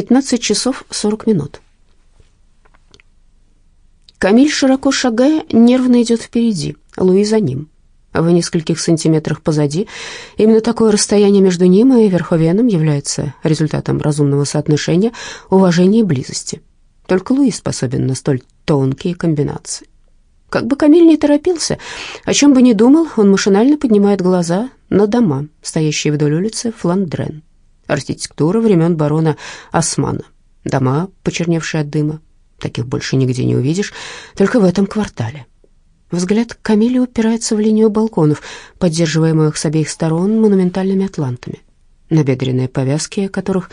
15 часов 40 минут. Камиль, широко шагая, нервно идет впереди, Луи за ним. В нескольких сантиметрах позади. Именно такое расстояние между ним и Верховеном является результатом разумного соотношения уважения и близости. Только Луи способен на столь тонкие комбинации. Как бы Камиль не торопился, о чем бы ни думал, он машинально поднимает глаза на дома, стоящие вдоль улицы Фландрен. Архитектура времен барона Османа. Дома, почерневшие от дыма. Таких больше нигде не увидишь, только в этом квартале. Взгляд Камиля упирается в линию балконов, поддерживаемых с обеих сторон монументальными атлантами, набедренные повязки которых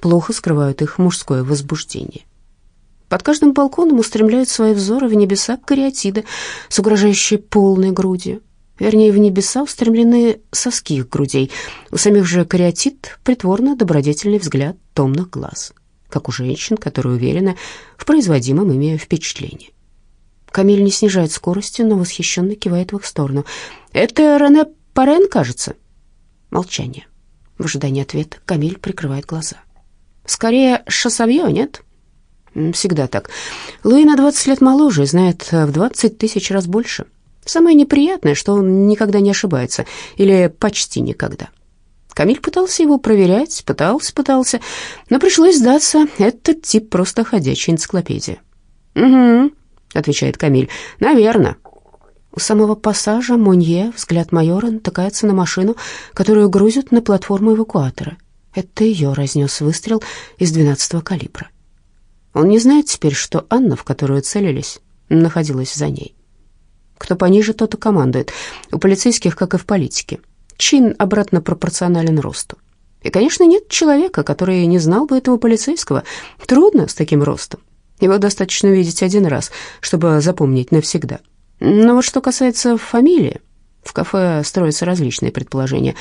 плохо скрывают их мужское возбуждение. Под каждым балконом устремляют свои взоры в небеса кариатиды с угрожающей полной грудью. Вернее, в небеса устремлены соски их грудей. У самих же кариатид притворно добродетельный взгляд томных глаз, как у женщин, которые уверены в производимом ими впечатлении. Камиль не снижает скорости, но восхищенно кивает в их сторону. «Это Рене Парен, кажется?» Молчание. В ожидании ответа Камиль прикрывает глаза. «Скорее, Шосавье, нет?» Всегда так. Луи на 20 лет моложе и знает в 20 тысяч раз больше. Самое неприятное, что он никогда не ошибается, или почти никогда. Камиль пытался его проверять, пытался, пытался, но пришлось сдаться. Этот тип просто ходячая энциклопедия. «Угу», — отвечает Камиль, — «наверно». У самого пассажа Монье взгляд майора натыкается на машину, которую грузят на платформу эвакуатора. Это ее разнес выстрел из 12-го калибра. Он не знает теперь, что Анна, в которую целились, находилась за ней. Кто пониже, тот и командует. У полицейских, как и в политике, чин обратно пропорционален росту. И, конечно, нет человека, который не знал бы этого полицейского. Трудно с таким ростом. Его достаточно видеть один раз, чтобы запомнить навсегда. Но вот что касается фамилии, в кафе строятся различные предположения.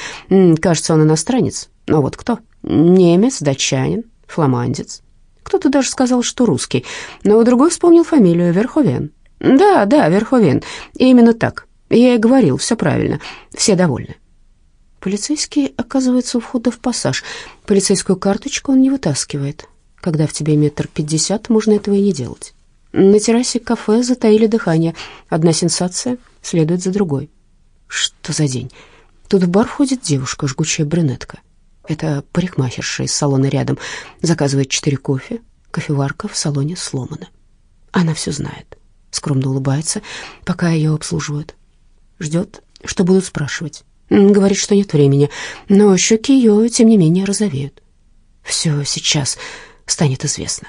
Кажется, он иностранец. Но вот кто? Немец, датчанин, фламандец. Кто-то даже сказал, что русский, но другой вспомнил фамилию Верховен. Да, да, Верховен. Именно так. Я и говорил, все правильно. Все довольны. Полицейский оказывается у входа в пассаж. Полицейскую карточку он не вытаскивает. Когда в тебе метр пятьдесят, можно этого и не делать. На террасе кафе затаили дыхание. Одна сенсация следует за другой. Что за день? Тут в бар входит девушка, жгучая брюнетка. Это парикмахерша из салона рядом. Заказывает четыре кофе. Кофеварка в салоне сломана. Она все знает. Скромно улыбается, пока ее обслуживают. Ждет, что будут спрашивать. Говорит, что нет времени, но щеки ее, тем не менее, розовеют. Все сейчас станет известно.